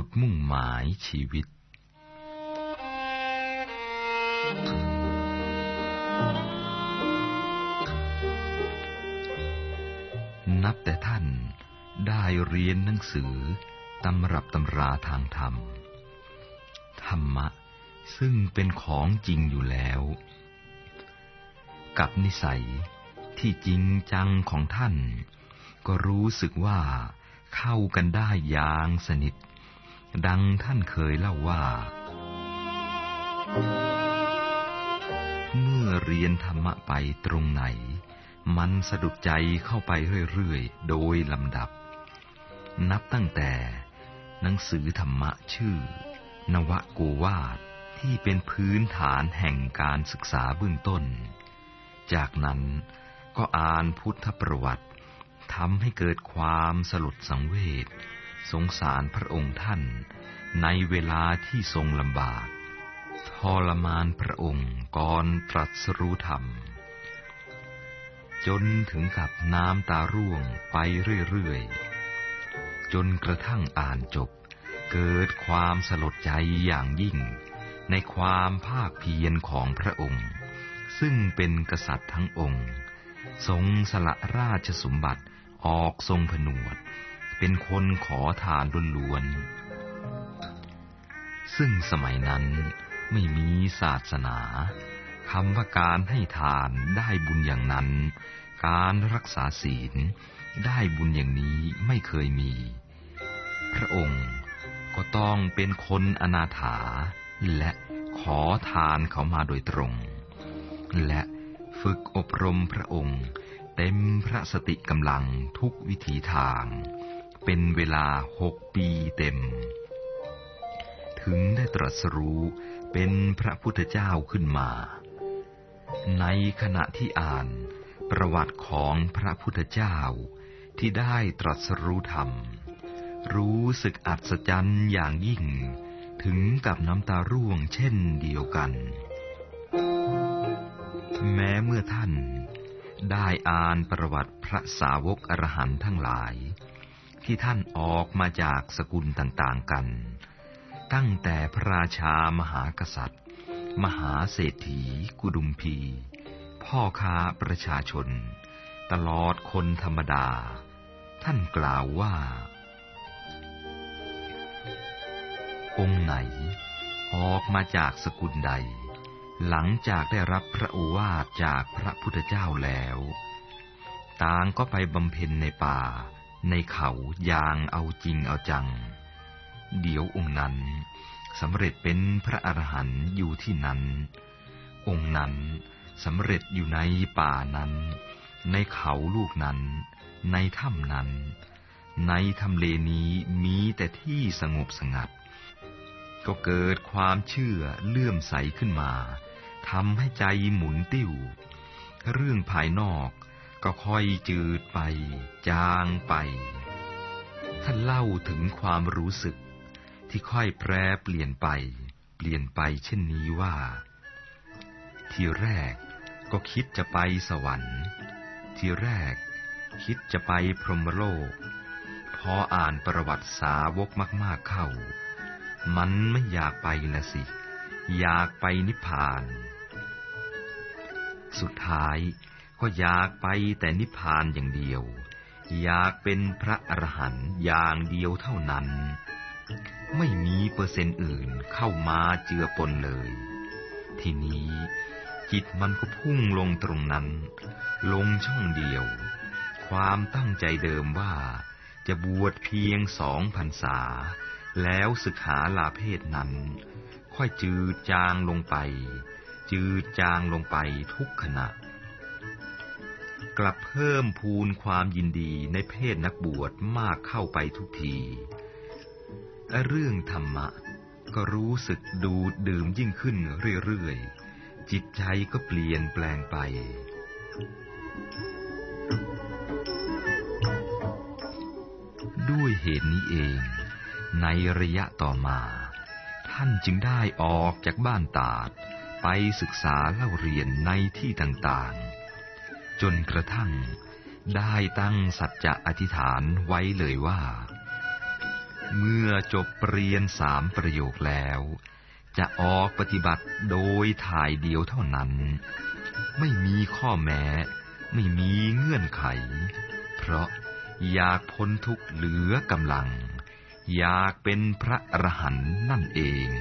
จุดมุ่งหมายชีวิต นับแต่ท่านได้เรียนหนังสือตำรับตำราทางธรรม ธรรมะซึ่งเป็นของจริงอยู่แล้ว กับนิสัยที่จริงจังของท่าน ก็รู้สึกว่าเข้ากันได้อย่างสนิท ดังท่านเคยเล่าว่า เมื่อเรียนธรรมะไปตรงไหน มันสะดุดใจเข้าไปเรื่อยๆ โดยลำดับ นับตั้งแต่หนังสือธรรมะชื่อ นวโกวาทที่เป็นพื้นฐานแห่งการศึกษาเบื้องต้น จากนั้นก็อ่านพุทธประวัติทำให้เกิดความสลดสังเวช สงสารพระองค์ท่าน ในเวลาที่ทรงลำบาก ทรมานพระองค์ก่อนตรัสรู้ธรรม จนถึงกับน้ำตาร่วงไปเรื่อยๆ จนกระทั่งอ่านจบ เกิดความสลดใจอย่างยิ่ง ในความภาคเพียรของพระองค์ ซึ่งเป็นกษัตริย์ทั้งองค์ ทรงสละราชสมบัติออกทรงผนวด เป็นคนขอทานล้วนๆ ซึ่งสมัยนั้นไม่มีศาสนาคำว่าการให้ทานได้บุญอย่างนั้น การรักษาศีลได้บุญอย่างนี้ไม่เคยมี พระองค์ก็ต้องเป็นคนอนาถา และขอทานเขามาโดยตรง และฝึกอบรมพระองค์เต็มพระสติกำลังทุกวิถีทาง เป็นเวลาหกปีเต็ม ถึงได้ตรัสรู้เป็นพระพุทธเจ้าขึ้นมา ในขณะที่อ่านประวัติของพระพุทธเจ้าที่ได้ตรัสรู้ธรรม รู้สึกอัศจรรย์อย่างยิ่ง ถึงกับน้ำตาร่วงเช่นเดียวกัน แม้เมื่อท่านได้อ่านประวัติพระสาวกอรหันต์ทั้งหลาย ที่ท่านออกมาจากสกุลต่างๆกัน ตั้งแต่พระราชามหากษัตริย์ มหาเศรษฐี กุดุมพี พ่อค้าประชาชน ตลอดคนธรรมดา ท่านกล่าวว่า องค์ไหน ออกมาจากสกุลใด หลังจากได้รับพระโอวาทจากพระพุทธเจ้าแล้ว ต่างก็ไปบำเพ็ญในป่า ในเขาอย่างเอาจริงเอาจัง เดี๋ยวองค์นั้นสำเร็จเป็นพระอรหันต์อยู่ที่นั้น องค์นั้นสำเร็จอยู่ในป่านั้น ในเขาลูกนั้น ในถ้ำนั้น ในทำเลนี้มีแต่ที่สงบสงัด ก็เกิดความเชื่อเลื่อมใสขึ้นมาทำให้ใจหมุนติ้ว เรื่องภายนอก ก็ค่อยจืดไป จางไป ท่านเล่าถึงความรู้สึกที่ค่อยแปรเปลี่ยนไป เปลี่ยนไปเช่นนี้ว่า ทีแรกก็คิดจะไปสวรรค์ ทีแรกคิดจะไปพรหมโลก พออ่านประวัติสาวกมาก ๆเข้า มันไม่อยากไปนะสิ อยากไปนิพพาน สุดท้าย ก็อยากไปแต่นิพพานอย่างเดียว อยากเป็นพระอรหันต์อย่างเดียวเท่านั้น ไม่มีเปอร์เซ็นต์อื่นเข้ามาเจือปนเลย ทีนี้จิตมันก็พุ่งลงตรงนั้น ลงช่องเดียว ความตั้งใจเดิมว่าจะบวชเพียงสองพรรษา แล้วศึกษาลาเพศนั้น ค่อยจืดจางลงไป จืดจางลงไปทุกขณะ กลับเพิ่มพูนความยินดีในเพศนักบวชมากเข้าไปทุกที เรื่องธรรมะ ก็รู้สึกดูดดื่มยิ่งขึ้นเรื่อยๆ จิตใจก็เปลี่ยนแปลงไป ด้วยเหตุนี้เอง ในระยะต่อมา ท่านจึงได้ออกจากบ้านตาด ไปศึกษาเล่าเรียนในที่ต่างๆ จนกระทั่ง ได้ตั้งสัจจะอธิษฐานไว้เลยว่า เมื่อจบเรียนสามประโยคแล้ว จะออกปฏิบัติโดยถ่ายเดียวเท่านั้น ไม่มีข้อแม้ ไม่มีเงื่อนไข เพราะอยากพ้นทุกข์เหลือกำลัง อยากเป็นพระอรหันต์นั่นเอง「